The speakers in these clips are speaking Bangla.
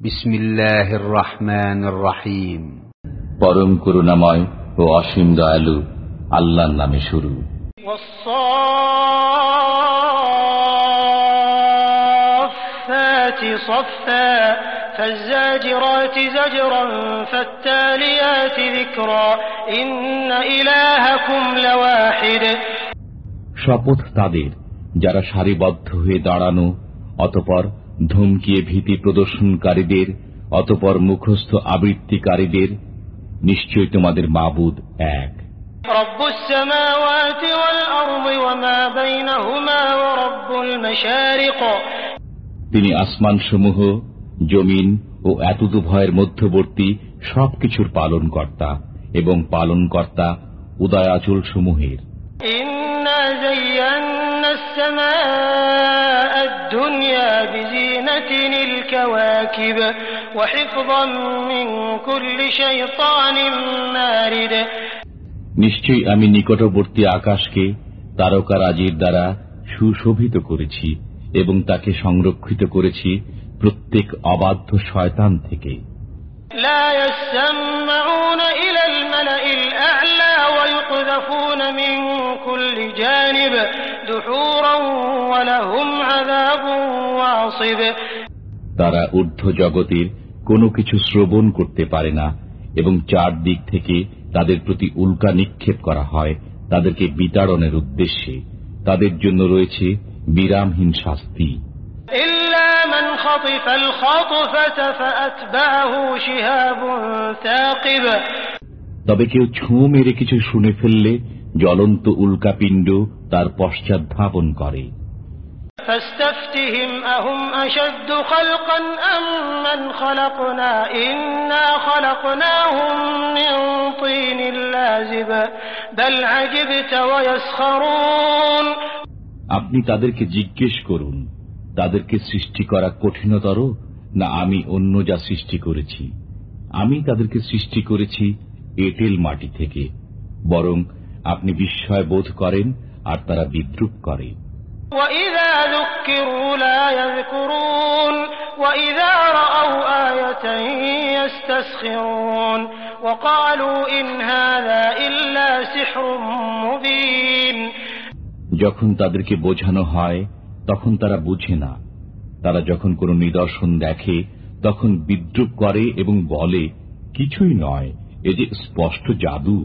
بسم الله الرحمن الرحيم পরম করুণাময় ও অসীম দয়ালু আল্লাহর নামে শুরু والصافات صفا فالزاجرات زجرا فالتاليات ذكرا إن إلهكم لواحد শপথ তাদের যারা সারিবদ্ধ হয়ে দাঁড়ানো অতপর ধমকিয়ে ভীতি প্রদর্শনকারীদের অতপর মুখস্থ আবৃত্তিকারীদের নিশ্চয় তোমাদের মাবুদ এক। তিনি আসমানসমূহ জমিন ও এতদ উভয়ের মধ্যবর্তী সবকিছুর পালন কর্তা এবং পালন কর্তা উদয়াচল সমূহের ইন্না الكواكب وحفظا من كل شيطان مارد নিশ্চয়ই আমি নিকটবর্তী আকাশকে তারকারাজির দ্বারা সুশোভিত করেছি এবং তাকে সংরক্ষিত করেছি প্রত্যেক অবাধ্য শয়তান থেকে তারা ঊর্ধ্ব জগতের কোনো কিছু শ্রবণ করতে পারে না এবং চারদিক থেকে তাদের প্রতি উল্কা নিক্ষেপ করা হয় তাদেরকে বিতাড়নের উদ্দেশ্যে। তাদের জন্য রয়েছে বিরামহীন শাস্তি। তবে কেউ ছু মেরে কিছু শুনে ফেললে জ্বলন্ত উল্কাপিণ্ড তার পশ্চাৎ ধাপন করে। فاستفتهم أهم أشد خلقا أم من خلقنا إنا خلقناهم من طين لازب بل عجبت ويسخرون আপনি তাদেরকে জিজ্ঞেস করুন তাদেরকে সৃষ্টি করা কঠিনতর না আমি অন্য যা সৃষ্টি করেছি আমি তাদেরকে সৃষ্টি করেছি এটেল মাটি থেকে বরং আপনি বিস্ময় বোধ করেন আর তারা বিদ্রুপ করে وإذا ذكروا لا يذكرون وإذا رأوا آية يستسخرون وقالوا إن هذا إلا سحر مبين যখন তাদেরকে বোঝানো হয় তখন তারা বুঝে না তারা যখন কোনো নিদর্শন দেখে তখন বিদ্রুপ করে এবং বলে কিছুই নয় এ যে স্পষ্ট জাদু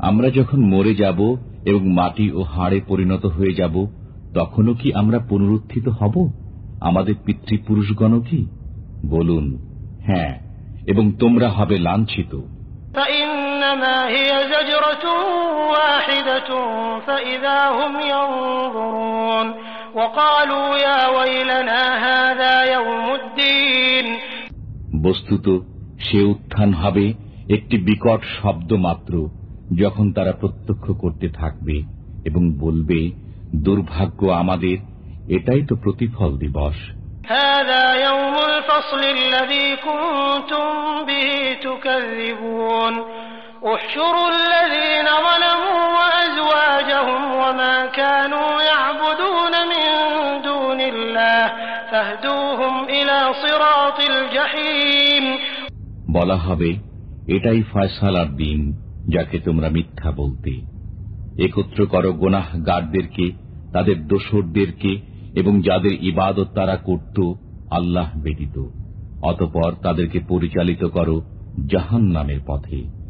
আমরা যখন মরে যাব এবং মাটি ও হাড়ে পরিণত হয়ে যাব, তখনও কি আমরা পুনরুত্থিত হব? আমাদের পিতৃপুরুষগণ কি? বলুন হ্যাঁ। এবং তোমরা হবে লাঞ্ছিত। বস্তুত সে উত্থান হবে একটি বিকট শব্দ মাত্র যখন তারা প্রত্যক্ষ করতে থাকবে এবং বলবে দুর্ভাগ্য আমাদের এটাই তো প্রতিফল দিবস। هذا يوم الفصل الذي كنتم به تكذبون احشروا الذين ظلموا وأزواجهم وما كانوا يعبدون من دون الله فاهدوهم إلى صراط الجحيم বলা হবে এটাই ফয়সালার দিন যাকে তোমরা মিথ্যা বলতে একত্র করো গোনাহ গার্ডদেরকে তাদের দোসরদেরকে এবং যাদের ইবাদত তারা করত আল্লাহ ব্যতীত। অতপর তাদেরকে পরিচালিত করো জাহান নামের পথে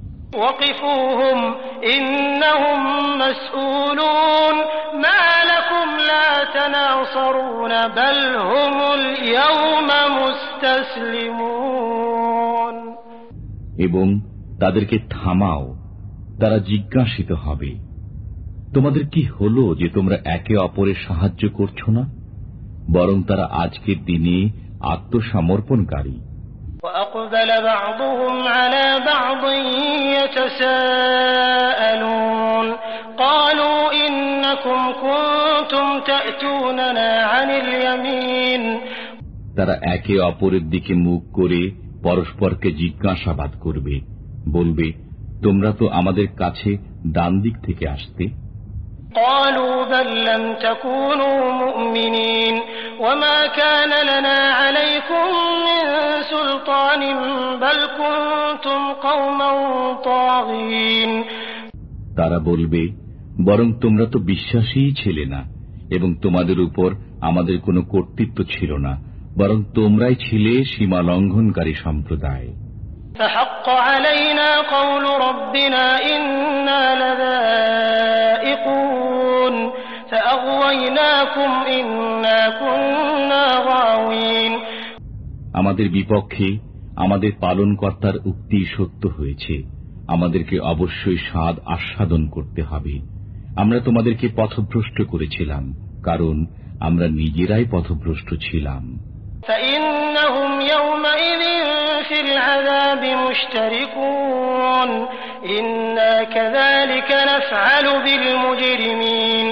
এবং তাদেরকে থামাও তারা জিজ্ঞাসিত হবে। তোমাদের কি হলো যে তোমরা একে অপরের সাহায্য করছো না বরং তারা আজকের দিনে আত্মসমর্পণকারী وأقبل بعضهم على بعض يتساءلون قالوا إنكم كنتم تأتوننا عن اليمين তারা একে অপরের দিকে মুখ করে পরস্পরকে জিজ্ঞাসাবাদ করবে বলবে তোমরা তো আমাদের কাছে ডান দিক থেকে আসতে قالوا بل لم تكونوا مؤمنين وما كان لنا عليكم من سلطان بل كنتم قوما طاغين তারা বলবে বরং তোমরা তো বিশ্বাসীই ছিলে না এবং তোমাদের উপর আমাদের কোনো কর্তৃত্ব ছিল না বরং তোমরাই ছিলে সীমা লঙ্ঘনকারী সম্প্রদায় فحق علينا قول ربنا إنا لذائقون আমাদের বিপক্ষে আমাদের পালনকর্তার উক্তি সত্য হয়েছে। আমাদেরকে অবশ্যই স্বাদ আস্বাদন করতে হবে। আমরা তোমাদেরকে পথভ্রষ্ট করেছিলাম কারণ আমরা নিজেরাই পথভ্রষ্ট ছিলাম। ইন্ন কাযালিকা নাফআলু বিল মুজরিমিন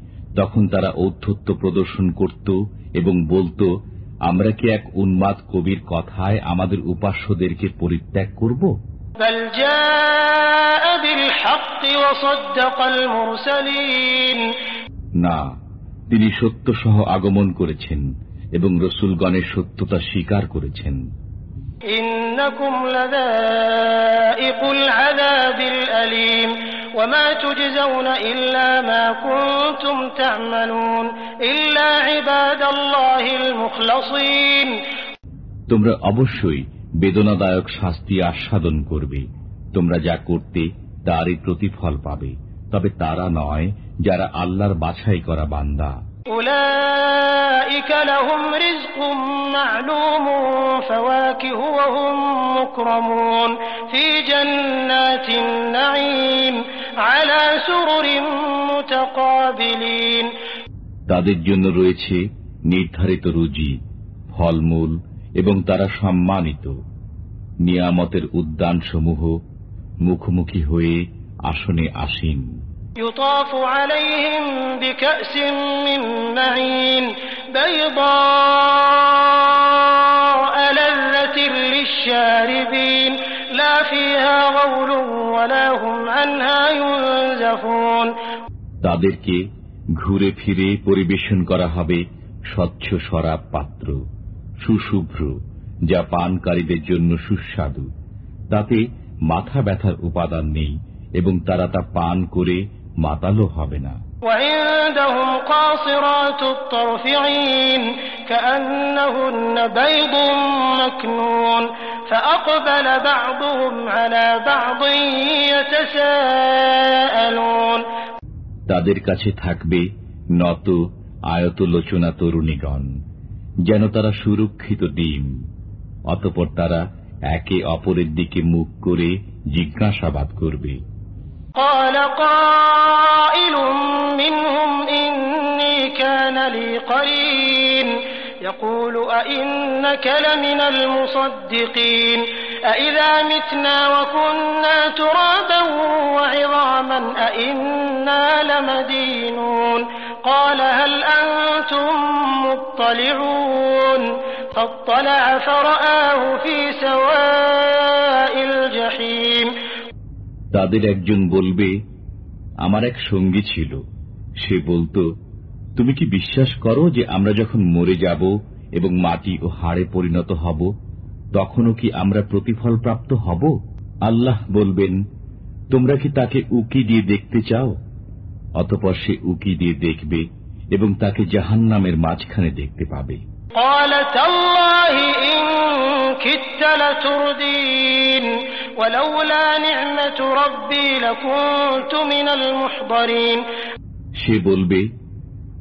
তখন তারা ঔদ্ধত্য প্রদর্শন করত এবং বলত আমরা কি এক উন্মাদ কবির কথায় আমাদের উপাস্যদেরকে পরিত্যাগ করব? না তিনি সত্য সহ আগমন করেছেন এবং রসুলগণের সত্যতা স্বীকার করেছেন। ইন্নাকুম লাযাইকুল আযাবিল আলীম। وما تجزون إلا ما كنتم تعملون إلا عباد الله المخلصين তোমরা অবশ্যই বেদনাদায়ক শাস্তি আস্বাদন করবে তোমরা যা করতে তারই প্রতিফল পাবে তবে তারা নয় যারা আল্লাহর বাছাই করা বান্দা أولئك لهم رزق معلوم فواكه وهم مكرمون في جنات النعيم على سرر متقابلين তাদের জন্য রয়েছে নির্ধারিত রুজি ফলমূল এবং তারা সম্মানিত নিয়ামতের উদ্যানসমূহ মুখোমুখি হয়ে আসনে আসীন يطاف عليهم بكأس من معين بيضاء لذة للشاربين তাদেরকে ঘুরে ফিরে পরিবেশন করা হবে স্বচ্ছ সরাব পাত্র সুশুভ্র যা পানকারীদের জন্য সুস্বাদু। তাতে মাথা ব্যথার উপাদান নেই এবং তারা তা পান করে মাতালো হবে না। কান্নাহুন্না বাইদুন মাকনুন عين كأنهن بيض مكنون فأقبل بعضهم على بعض يتساءلون তাদের কাছে থাকবে নত আয়তলোচনা তরুণীগণ যেন তারা সুরক্ষিত ডিম অতপর তারা একে অপরের দিকে মুখ করে জিজ্ঞাসাবাদ করবে قال قائل منهم إني كان لي قرين يقول أئنك لمن المصدقين أئذا متنا وكنا ترابا وعظاما أئنا لمدينون قال هل أنتم مطلعون فاطلع فرآه في سواء الجحيم তাদের একজন বলবে আমার এক সঙ্গী ছিল সে বলতো তুমি কি বিশ্বাস করো যে আমরা যখন মরে যাব এবং মাটি ও হাড়ে পরিণত হব তখনও কি আমরা প্রতিফল প্রাপ্ত হব? আল্লাহ বলবেন তোমরা কি তাকে উকি দিয়ে দেখতে চাও? অতপর সে উকি দিয়ে দেখবে এবং তাকে জাহান নামের মাঝখানে দেখতে পাবে। সে বলবে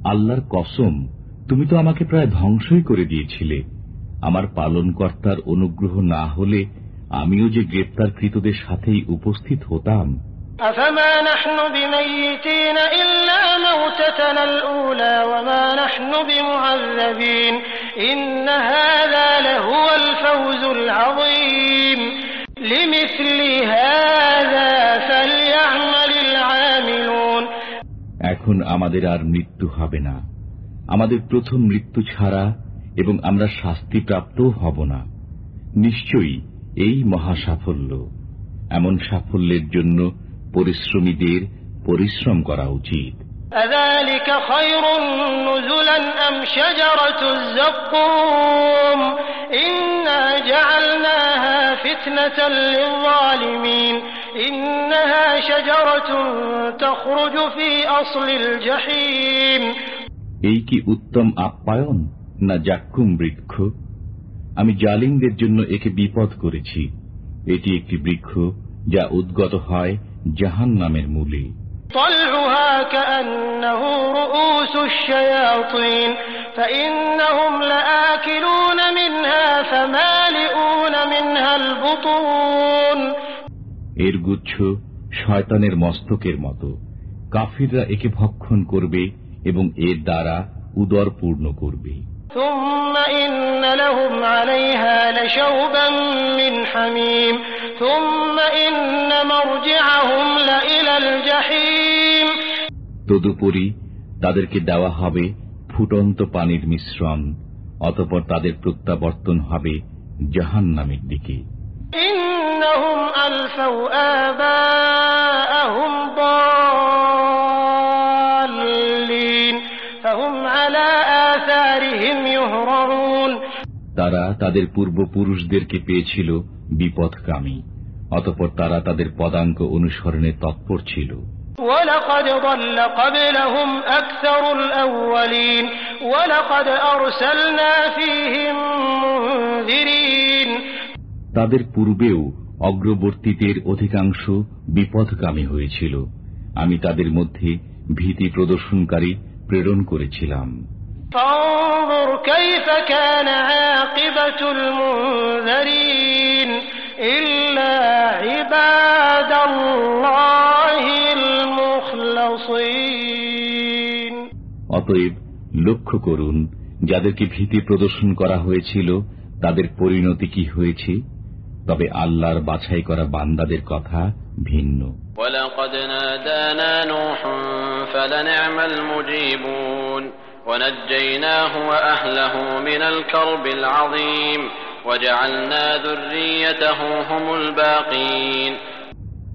আল্লাহর কসম তুমি তো আমাকে প্রায় ধ্বংসই করে দিয়েছিলে আমার পালনকর্তার অনুগ্রহ না হলে আমিও যে গ্রেপ্তারকৃতদের সাথেই উপস্থিত হতাম أفما نحن আমাদের আর মৃত্যু হবে না আমাদের প্রথম মৃত্যু ছাড়া এবং আমরা শাস্তিপ্রাপ্তও হব না নিশ্চয়ই এই মহা সাফল্য এমন সাফল্যের জন্য পরিশ্রমীদের পরিশ্রম করা উচিত أذلك خير نزلا أم شجرة الزقوم إنا جعلناها فتنة للظالمين إنها شجرة تخرج في أصل الجحيم এই কি উত্তম আপ্যায়ন না জাক্কুম বৃক্ষ আমি জালিমদের জন্য একে বিপদ করেছি এটি একটি বৃক্ষ যা উদ্গত হয় জাহান নামের মূলে طلعها كأنه رؤوس الشياطين فإنهم لآكلون منها فمالئون منها البطون তুচ্ছ শয়তানের মস্তকের মতো। কাফিররা একে ভক্ষণ করবে এবং এর দ্বারা উদর পূর্ণ করবে। তদুপরি তাদেরকে দেওয়া হবে ফুটন্ত পানির মিশ্রণ অতপর তাদের প্রত্যাবর্তন হবে জাহান নামের দিকে إنهم ألفوا آباءهم ضالين فهم على آثارهم يهرعون তারা তাদের পূর্বপুরুষদেরকে পেয়েছিল বিপথগামী অতপর তারা তাদের পদাঙ্ক অনুসরণে তৎপর ছিল ولقد ضل قبلهم أكثر الأولين ولقد أرسلنا فيهم منذرين তাদের পূর্বেও অগ্রবর্তীদের অধিকাংশ বিপদগামী হয়েছিল। আমি তাদের মধ্যে ভীতি প্রদর্শনকারী প্রেরণ করেছিলাম। অতএব লক্ষ্য করুন যাদেরকে ভীতি প্রদর্শন করা হয়েছিল তাদের পরিণতি কি হয়েছে? তবে আল্লাহর বাছাই করা বান্দাদের কথা ভিন্ন।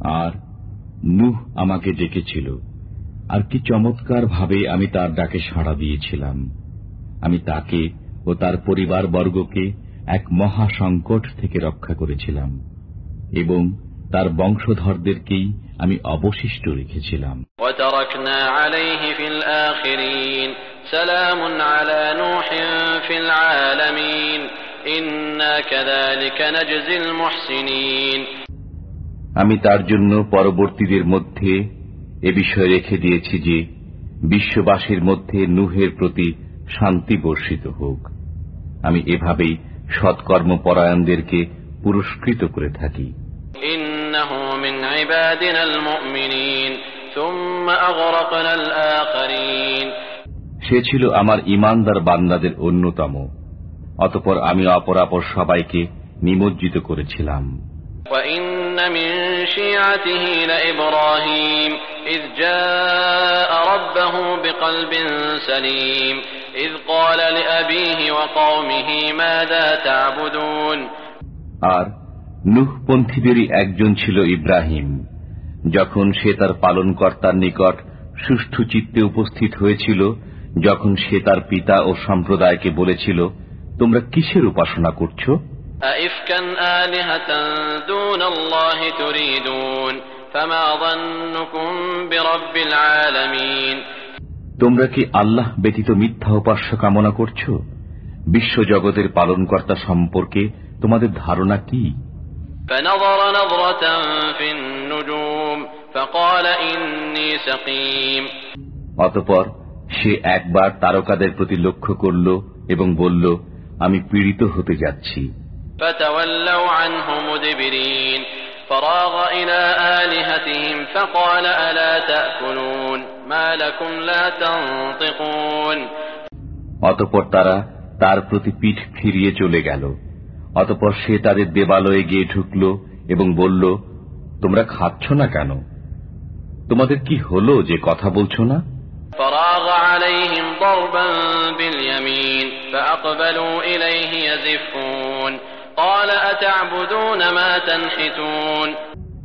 আর নুহ আমাকে ডেকেছিল। আর কি চমৎকার ভাবে আমি তার ডাকে সাড়া দিয়েছিলাম। আমি তাকে ও তার পরিবার বর্গকে এক মহা সংকট থেকে রক্ষা করেছিলাম এবং তার বংশধরদেরকেই আমি অবশিষ্ট রেখেছিলাম। আমি তার জন্য পরবর্তীদের মধ্যে এ বিষয় রেখে দিয়েছি যে বিশ্ববাসীর মধ্যে নুহের প্রতি শান্তি বর্ষিত হোক। আমি এভাবেই সৎকর্মপরায়ণদেরকে পুরস্কৃত করে থাকি। সে ছিল আমার ইমানদার বান্দাদের অন্যতম অতপর আমি অপরাপর সবাইকে নিমজ্জিত করেছিলাম। ইব্রাহিম من شيعته لإبراهيم إذ جاء ربه بقلب سليم إذ قال لأبيه وقومه ماذا تعبدون আর নুহপন্থীদেরই একজন ছিল ইব্রাহিম যখন সে তার পালনকর্তার নিকট সুষ্ঠু চিত্তে উপস্থিত হয়েছিল যখন সে তার পিতা ও সম্প্রদায়কে বলেছিল তোমরা কিসের উপাসনা করছো أئفكا آلهة دون الله تريدون فما ظنكم برب العالمين তোমরা কি আল্লাহ ব্যতীত মিথ্যা উপাস্য কামনা করছো বিশ্বজগতের পালনকর্তা সম্পর্কে তোমাদের ধারণা কি فنظر نظرة في النجوم فقال إني سقيم অতপর সে একবার তারকাদের প্রতি লক্ষ্য করল এবং বলল আমি পীড়িত হতে যাচ্ছি فتولوا عنه مدبرين فراغ إلى آلهتهم فقال ألا تأكلون অতপর তারা তার প্রতি পিঠ ফিরিয়ে চলে গেল। অতপর সে তাদের দেবালয়ে গিয়ে ঢুকল এবং বলল তোমরা খাচ্ছ না কেন? তোমাদের কি হলো যে কথা বলছ না?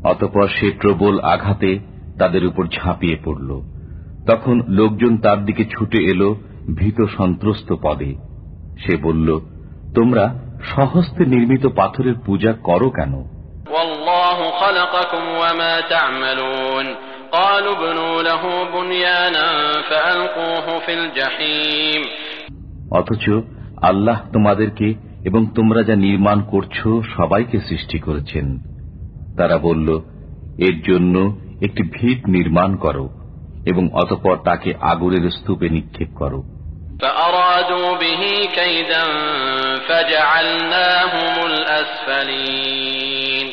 অতপর সে প্রবল আঘাতে তাদের উপর ঝাঁপিয়ে পড়ল। তখন লোকজন তার দিকে ছুটে এলো ভীত সন্ত্রস্ত পদে। সে বলল তোমরা সহস্তে নির্মিত পাথরের পূজা করো কেন? অথচ আল্লাহ তোমাদেরকে এবং তোমরা যা নির্মাণ করছ সবাইকে সৃষ্টি করেছেন। তারা বলল এর জন্য একটি ভিত নির্মাণ করো। এবং অতপর তাকে আগুনের স্তূপে নিক্ষেপ করো فأرادوا به كيدا فجعلناهم الأسفلين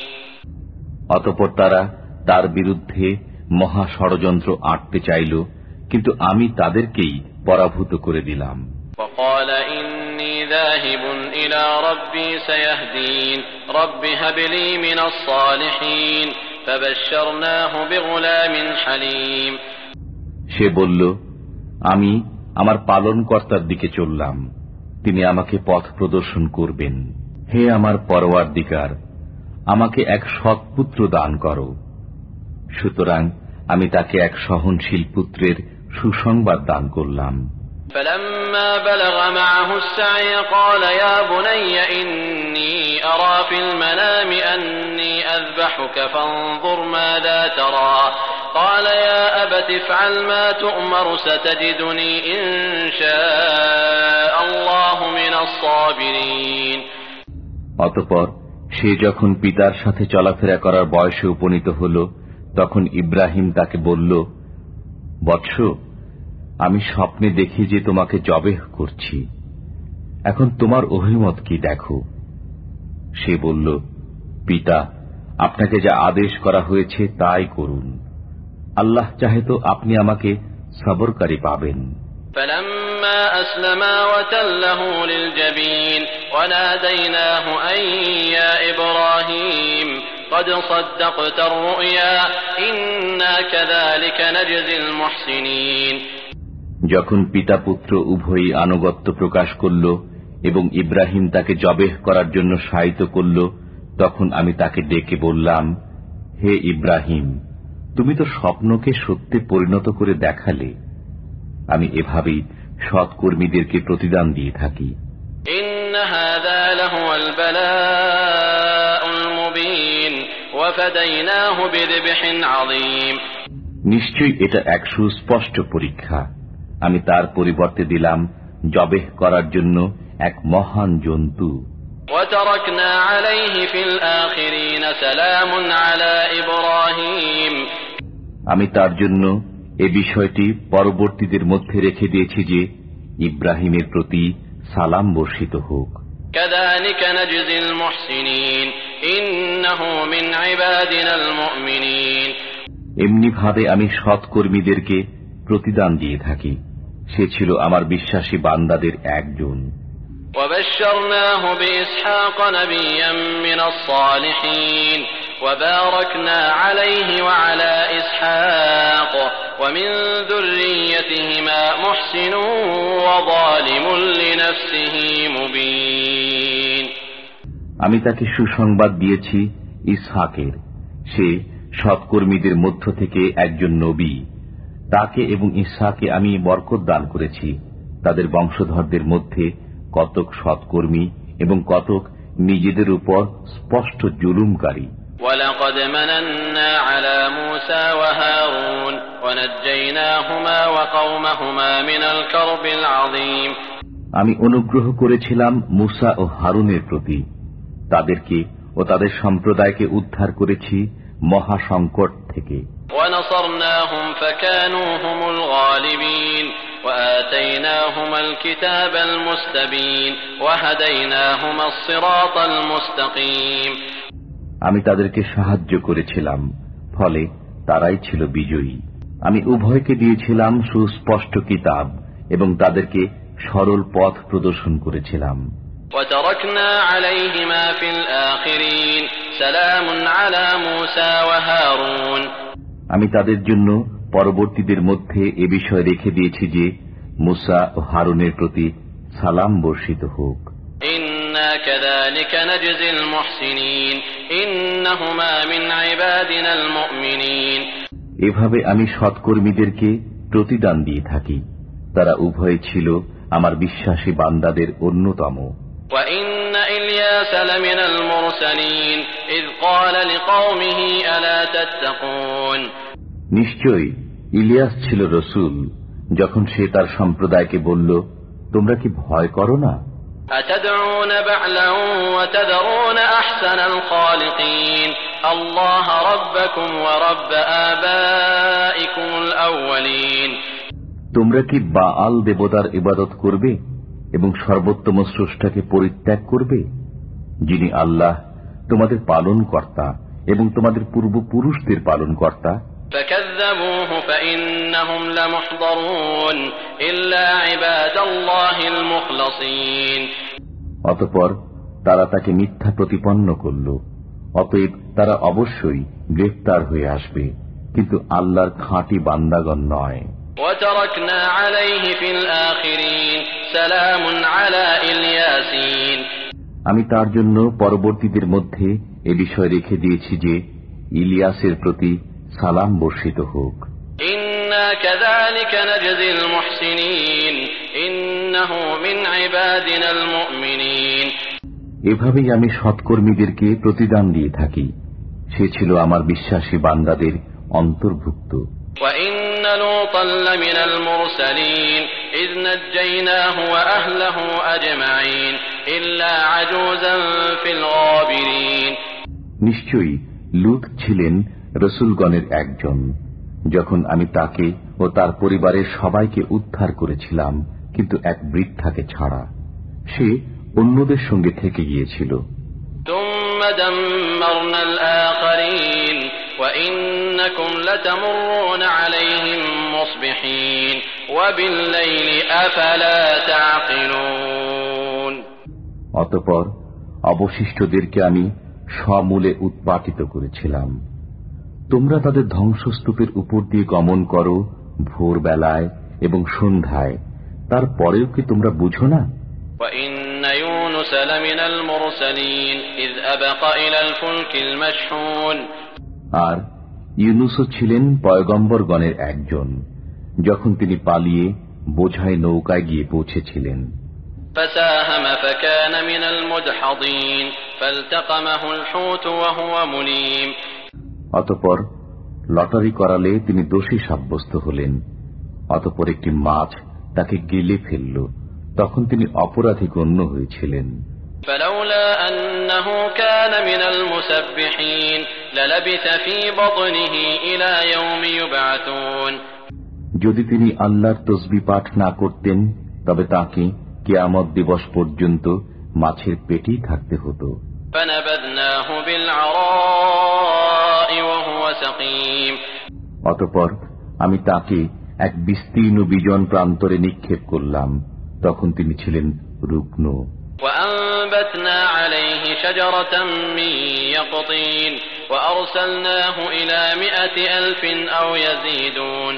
অতপর তারা তার বিরুদ্ধে মহা ষড়যন্ত্র আটতে চাইল কিন্তু আমি তাদেরকেই পরাভূত করে দিলাম وقال إني ذاهب إلى ربي سيهدين رب هب لي من الصالحين فبشرناه بغلام حليم সে বলল, আমি আমার পালন কর্তার দিকে চললাম। তিনি আমাকে পথ প্রদর্শন করবেন। হে আমার পরওয়ার দিকার আমাকে এক সৎপুত্র দান করো। সুতরাং আমি তাকে এক সহনশীল পুত্রের সুসংবাদ দান করলাম। فلما بلغ معه السعي قال يا بني إني أرى في المنام أني أذبحك فانظر ماذا ترى قال يا أبت افعل ما تؤمر ستجدني إن شاء الله من الصابرين অতপর সে যখন পিতার সাথে চলাফেরা করার বয়সে উপনীত হল তখন ইব্রাহিম তাকে বলল বৎস আমি স্বপ্নে দেখি যে তোমাকে জবেহ করছি। এখন তোমার অভিমত কি দেখো? সে বলল, পিতা, আপনাকে যা আদেশ করা হয়েছে তাই করুন। আল্লাহ চাহে তো আপনি আমাকে সবরকারী পাবেন। قد যখন পিতা পুত্র উভয়ই আনুগত্য প্রকাশ করল এবং ইব্রাহিম তাকে জবেহ করার জন্য সাহিত করল তখন আমি তাকে ডেকে বললাম হে ইব্রাহিম তুমি তো স্বপ্নকে সত্যে পরিণত করে দেখালে। আমি এভাবেই সৎকর্মীদেরকে প্রতিদান দিয়ে থাকি। নিশ্চয়ই এটা এক সুস্পষ্ট পরীক্ষা। আমি তার পরিবর্তে দিলাম জবেহ করার জন্য এক মহান জন্তু وتركنا عليه في الآخرين سلام على إبراهيم আমি তার জন্য এ বিষয়টি পরবর্তীদের মধ্যে রেখে দিয়েছি যে ইব্রাহিমের প্রতি সালাম বর্ষিত হোক كذلك نجزي المحسنين إنه من عبادنا المؤمنين এমনি ভাবে আমি সৎকর্মীদেরকে প্রতিদান দিয়ে থাকি সে ছিল আমার বিশ্বাসী বান্দাদের একজন وبشرناه بإسحاق نبيا من الصالحين وباركنا عليه وعلى إسحاق ومن ذريتهما محسن وظالم لنفسه مبين আমি তাকে সুসংবাদ দিয়েছি ইসহাকের সে সৎকর্মীদের মধ্য থেকে একজন নবী তাকে এবং ইসহাকে আমি বরকত দান করেছি তাদের বংশধরদের মধ্যে কতক সৎকর্মী এবং কতক নিজেদের উপর স্পষ্ট জুলুমকারী ولقد مننا على موسى وهارون ونجيناهما وقومهما من الكرب العظيم আমি অনুগ্রহ করেছিলাম মুসা ও হারুনের প্রতি তাদেরকে ও তাদের সম্প্রদায়কে উদ্ধার করেছি মহাসংকট থেকে ونصرناهم فكانوا هم الغالبين وآتيناهما الكتاب المستبين وهديناهما الصراط المستقيم আমি তাদেরকে সাহায্য করেছিলাম ফলে তারাই ছিল বিজয়ী আমি উভয়কে দিয়েছিলাম সুস্পষ্ট কিতাব এবং তাদেরকে সরল পথ প্রদর্শন করেছিলাম وتركنا عليهما في الآخرين سلام على موسى وهارون আমি তাদের জন্য পরবর্তীদের মধ্যে এ বিষয় রেখে দিয়েছি যে মুসা ও হারুনের প্রতি সালাম বর্ষিত হোক। এভাবে আমি সৎকর্মীদেরকে প্রতিদান দিয়ে থাকি। তারা উভয়ে ছিল আমার বিশ্বাসী বান্দাদের অন্যতম। وإن إلياس لمن المرسلين إذ قال لقومه ألا تتقون নিশ্চয়ই ইলিয়াস ছিল রসুল যখন সে তার সম্প্রদায়কে বলল তোমরা কি ভয় করো না أتدعون بعلا وتذرون أحسن الخالقين الله ربكم ورب آبائكم الأولين তোমরা কি বাআল দেবতার ইবাদত করবে এবং সর্বোত্তম স্রষ্টাকে পরিত্যাগ করবে যিনি আল্লাহ তোমাদের পালন কর্তা এবং তোমাদের পূর্বপুরুষদের পালন কর্তা অতপর তারা তাকে মিথ্যা প্রতিপন্ন করল। অতএব তারা অবশ্যই গ্রেফতার হয়ে আসবে কিন্তু আল্লাহর খাঁটি বান্দাগণ নয়। وتركنا عليه في الآخرين سلام على الياسين আমি তার জন্য পরবর্তীদের মধ্যে এ বিষয় রেখে দিয়েছি যে ইলিয়াসের প্রতি সালাম বর্ষিত হোক إنا كذلك نجزي المحسنين إنه من عبادنا المؤمنين এভাবেই আমি সৎকর্মীদেরকে প্রতিদান দিয়ে থাকি সে ছিল আমার বিশ্বাসী বান্দাদের অন্তর্ভুক্ত وإن لوطا لمن المرسلين إذ نجيناه وأهله أجمعين إلا عجوزا في الغابرين নিশ্চয়ই লুত ছিলেন রসুলগণের একজন যখন আমি তাকে ও তার পরিবারের সবাইকে উদ্ধার করেছিলাম কিন্তু এক বৃদ্ধাকে ছাড়া সে অন্যদের সঙ্গে থেকে গিয়েছিল ثم دمرنا الآخرين وإنكم لتمرون عليهم مصبحين وبالليل أفلا تعقلون অতপর অবশিষ্টদেরকে আমি সমূলে উৎপাটিত করেছিলাম তোমরা তাদের ধ্বংসস্তূপের উপর দিয়ে গমন করো ভোরবেলায় এবং সন্ধ্যায় তারপরেও কি তোমরা বুঝো না وإن يونس لمن المرسلين إذ أبق إلى الفلك المشحون আর ইউনুসও ছিলেন পয়গম্বরগণের একজন যখন তিনি পালিয়ে বোঝাই নৌকায় গিয়ে পৌঁছেছিলেন فساهم فكان من المدحضين فالتقمه الحوت وهو مليم অতপর লটারি করালে তিনি দোষী সাব্যস্ত হলেন অতপর একটি মাছ তাকে গিলে ফেলল তখন তিনি অপরাধী গণ্য হয়েছিলেন فلولا أنه كان من المسبحين للبث في بطنه إلى يوم يبعثون যদি তিনি আল্লাহর তসবি পাঠ না করতেন তবে তাকে কেয়ামত দিবস পর্যন্ত মাছের পেটেই থাকতে হতো فنبذناه بالعراء وهو سقيم অতপর আমি তাকে এক বিস্তীর্ণ বিজন প্রান্তরে নিক্ষেপ করলাম তখন তিনি ছিলেন রুগ্ন وأنبتنا عليه شجرة من يقطين وأرسلناه إلى مئة ألف أو يزيدون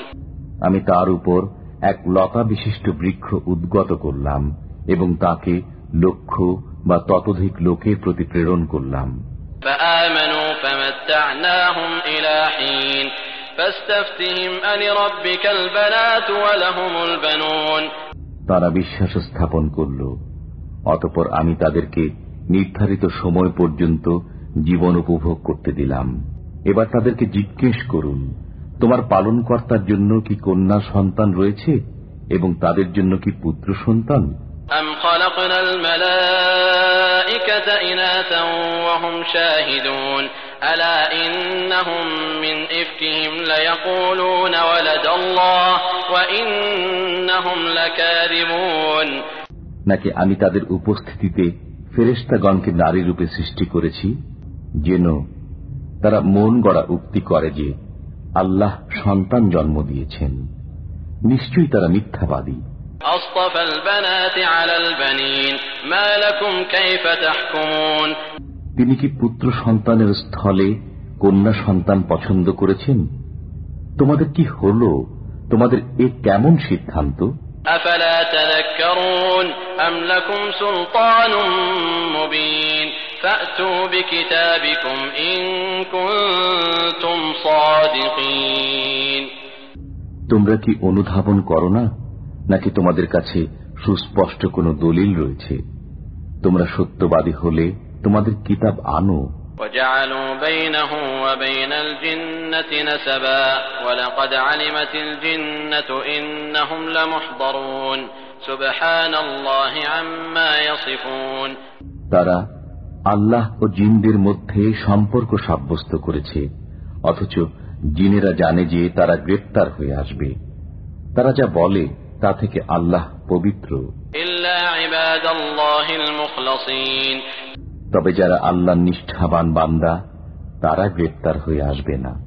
আমি তার উপর এক লতা বিশিষ্ট বৃক্ষ উদ্গত করলাম এবং তাকে লক্ষ বা ততোধিক লোকের প্রতি প্রেরণ করলাম فآمنوا فمتعناهم إلى حين فاستفتهم ألربك البنات ولهم البنون তারা বিশ্বাস স্থাপন করল অতপর আমি তাদেরকে নির্ধারিত সময় পর্যন্ত জীবন উপভোগ করতে দিলাম। এবার তাদেরকে জিজ্ঞেস করুন, তোমার পালনকর্তার জন্য কি কন্যা সন্তান রয়েছে এবং তাদের জন্য কি পুত্র সন্তান? أم নাকি আমি তাদের উপস্থিতিতে ফেরেস্তাগণকে নারী রূপে সৃষ্টি করেছি, যেন তারা মন গড়া উক্তি করে যে আল্লাহ সন্তান জন্ম দিয়েছেন। নিশ্চয়ই তারা মিথ্যাবাদী। তিনি কি পুত্র সন্তানের স্থলে কন্যা সন্তান পছন্দ করেছেন? তোমাদের কি হল? তোমাদের এ কেমন সিদ্ধান্ত? আফালা أم لكم سلطان مبين فأتوا بكتابكم إن كنتم صادقين তোমরা কি অনুধাবন করো না নাকি তোমাদের কাছে সুস্পষ্ট কোনো দলিল রয়েছে তোমরা সত্যবাদী হলে তোমাদের কিতাব আনো وجعلوا بينه وبين الجنة نسبا ولقد علمت الجنة إنهم لمحضرون তারা আল্লাহ ও জিনদের মধ্যে সম্পর্ক সাব্যস্ত করেছে অথচ জিনেরা জানে যে তারা গ্রেপ্তার হয়ে আসবে। তারা যা বলে তা থেকে আল্লাহ পবিত্র। তবে যারা আল্লাহ নিষ্ঠাবান বান্দা তারা গ্রেপ্তার হয়ে আসবে না।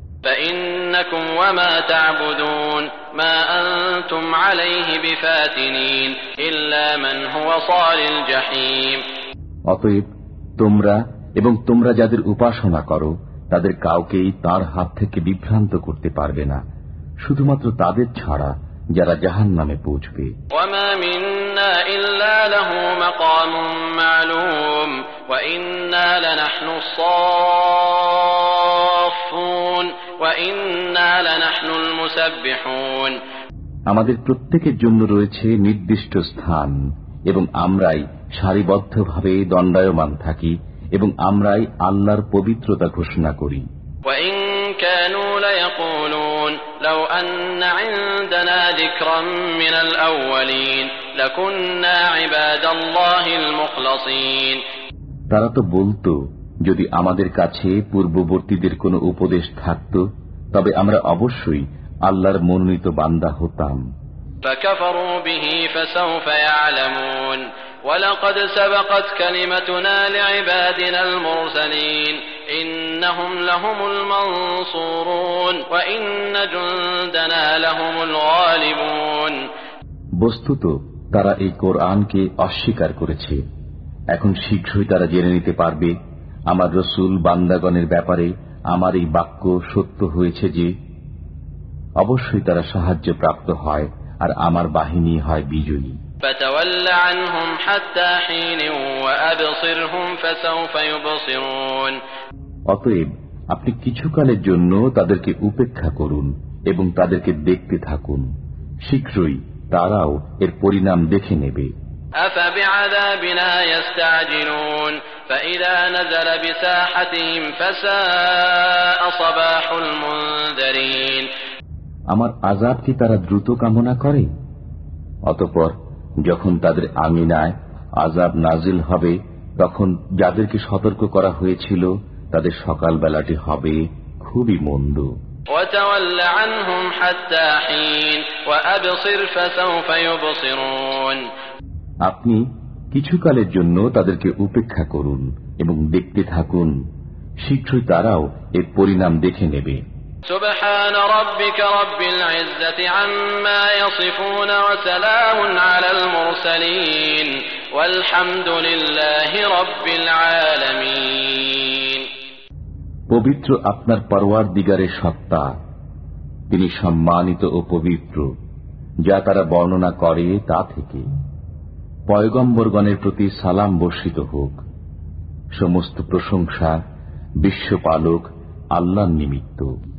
فإنكم وما تعبدون ما أنتم عليه بفاتنين إلا من هو صال الجحيم অতএব তোমরা এবং তোমরা যাদের উপাসনা করো তাদের কাউকেই তার হাত থেকে বিভ্রান্ত করতে পারবে না শুধুমাত্র তাদের ছাড়া যারা জাহান নামে পৌঁছবে وما منا إلا له مقام معلوم وإنا لنحن الصافون وإنا لنحن المسبحون আমাদের প্রত্যেকের জন্য রয়েছে নির্দিষ্ট স্থান এবং আমরাই সারিবদ্ধভাবে দণ্ডায়মান থাকি এবং আমরাই আল্লাহর পবিত্রতা ঘোষণা করি। তারা তো বলতো যদি আমাদের কাছে পূর্ববর্তীদের কোনো উপদেশ থাকত তবে আমরা অবশ্যই আল্লাহর মনোনীত বান্দা হতাম। বস্তুত তারা এই কোরআনকে অস্বীকার করেছে। এখন শীঘ্রই তারা জেনে নিতে পারবে আমার রসুল বান্দাগণের ব্যাপারে আমার এই বাক্য সত্য হয়েছে যে অবশ্যই তারা সাহায্য প্রাপ্ত হয় আর আমার বাহিনী হয় বিজয়ী فتول عنهم حتى حين وأبصرهم فسوف يبصرون অতএব আপনি কিছুকালের জন্য তাদেরকে উপেক্ষা করুন এবং তাদেরকে দেখতে থাকুন শীঘ্রই তারাও এর পরিণাম দেখে নেবে أفبعذابنا يستعجلون فإذا نزل بساحتهم فساء صباح المنذرين আমার আজাব কি তারা দ্রুত কামনা করে অতপর যখন তাদের আমিনায় আজাব নাজিল হবে তখন যাদেরকে সতর্ক করা হয়েছিল তাদের সকালবেলাটি হবে খুবই মন্দ وتول عنهم حتى حين وأبصر فسوف يبصرون আপনি কিছুকালের জন্য তাদেরকে উপেক্ষা করুন এবং দেখতে থাকুন শীঘ্রই তারাও এর পরিণাম দেখে নেবে سبحان ربك رب العزة عما يصفون وسلام على المرسلين والحمد لله رب العالمين পবিত্র আপনার পরওয়ার দিগারের সত্তা তিনি সম্মানিত ও পবিত্র যা তারা বর্ণনা করে তা থেকে পয়গম্বরগণের প্রতি সালাম বর্ষিত হোক। সমস্ত প্রশংসা বিশ্বপালক আল্লাহ নিমিত্ত।